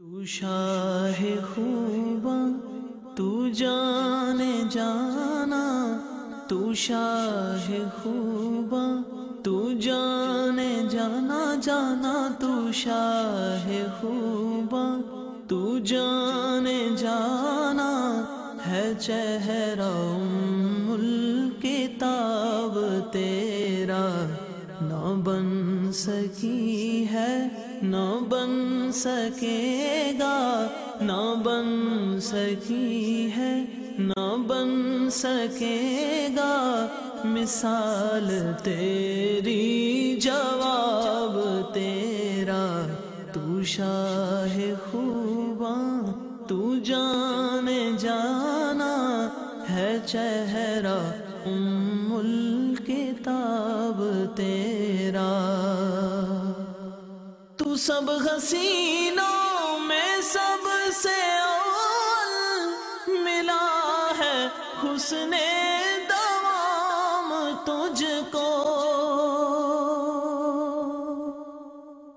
تو شاہ خوبا تو جان جانا، تو شاہ خوبا تو جان جانا جانا تو شاہ خوبا تو جان جانا ہے چہرہ کتاب تیرا، نہ بن سکی ہے نہ بن سکے گا، نہ بن سکی ہے، نہ بن سکے گا۔ مثال تیری، جواب تیرا۔ تو شاہ خوباں، تو جان جانا ہے چہرہ، ام الکتاب تیرا۔ تو سب حسینوں میں سب سے اول ملا ہے حسن دوام تجھ کو۔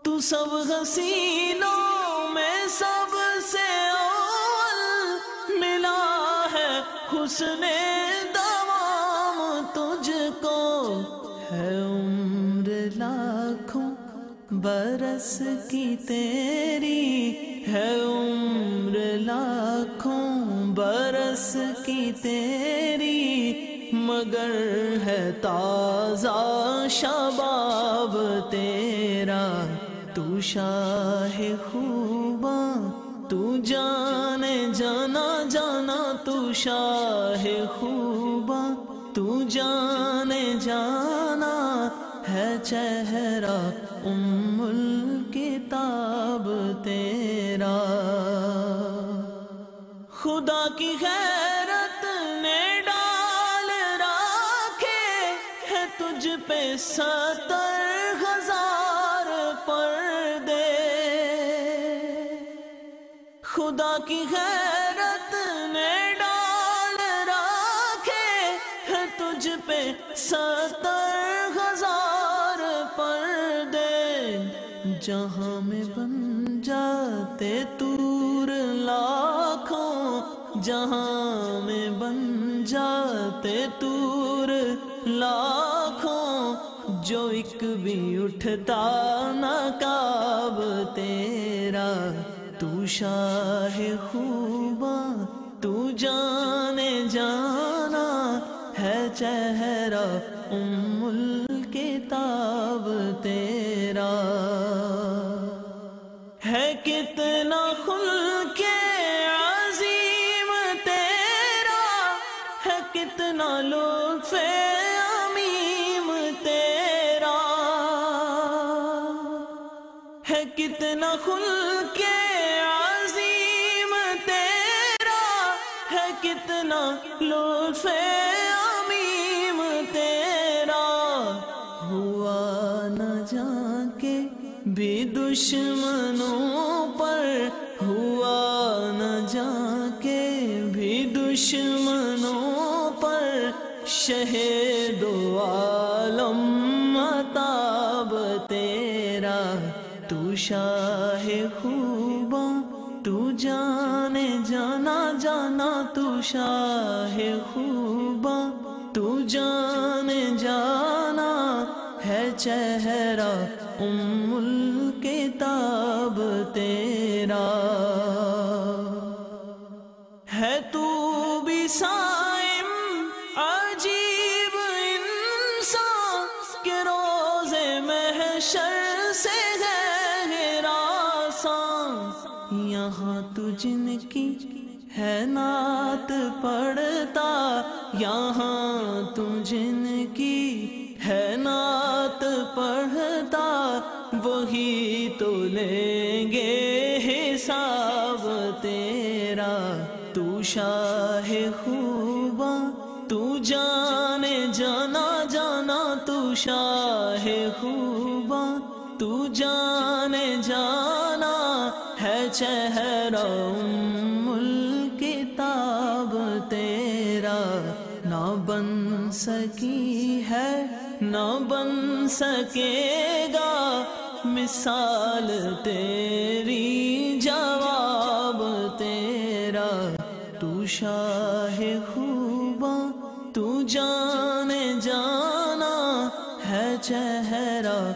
تو سب حسینوں میں سب سے اول ملا ہے حسن دوام تجھ کو۔ ہے عمر لاکھوں برس کی تیری ہے عمر لاکھوں، برس کی تیری مگر ہے تازہ شباب تیرا۔ تو شاہ خوباں، تو جان جانا جانا، تو شاہ خوباں، تو جان جانا ہے چہرہ ام الکتاب تیرا۔ خدا کی غیرت نے ڈال رکھے ہے تجھ پہ ستر ہزار پر دے خدا کی غیرت نے ڈال رکھے ہے تجھ پہ ستر جہاں میں بن جاتے تور لاکھوں، جہاں میں بن جاتے تور لاکھوں، جو ایک بھی اٹھتا نقاب تیرا، تو شاہ خوباں، تو جان جانا ہے چہرہ ام الکتاب ہے کتنا خل کے عظیم تیرا، ہے کتنا لطف امیم تیرا۔ ہے کتنا خل کے عظیم تیرا، ہے کتنا لطف بھی دشمنوں پر ہوا نہ جا کے بھی دشمنوں پر شہید و عالم متاب تیرا تو شاہ خوباں تو جان جانا جانا تو شاہ خوباں تو جان جانا ہے چہرہ ام الکتاب تیرا ہے تو بھی سائم عجیب انسان کے روز محشر سے ہے راسان یہاں تو جن کی ہے نعت پڑھتا یہاں تو جن لیں گے حساب تیرا۔ تو شاہ خوباں، تو جان جانا جانا۔ تو شاہ خوباں، تو جان جانا ہے چہرہ ام الکتاب تیرا۔ نہ بن سکی ہے، نہ بن سکے گا۔ مثال تیری جواب تیرا۔ تو شاہ خوبا تو جان جانا ہے چہرہ۔